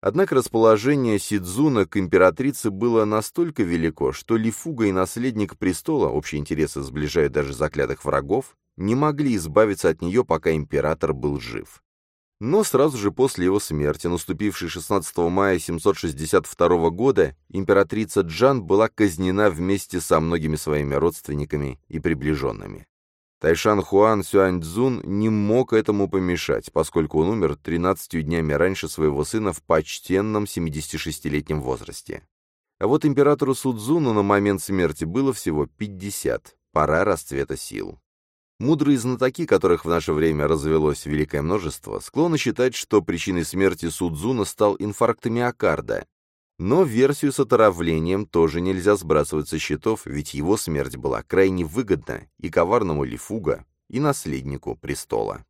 Однако расположение Сидзуна к императрице было настолько велико, что Лифуга и наследник престола, общие интересы сближают даже заклятых врагов, не могли избавиться от нее, пока император был жив. Но сразу же после его смерти, наступившей 16 мая 762 года, императрица Джан была казнена вместе со многими своими родственниками и приближенными. Тайшан Хуан Сюаньцзун не мог этому помешать, поскольку он умер 13 днями раньше своего сына в почтенном 76-летнем возрасте. А вот императору Судзуну на момент смерти было всего 50, пора расцвета сил. Мудрые знатоки, которых в наше время развелось великое множество, склонны считать, что причиной смерти Судзуна стал инфаркт миокарда, но версию с отравлением тоже нельзя сбрасывать со счетов, ведь его смерть была крайне выгодна и коварному Лифуга, и наследнику престола.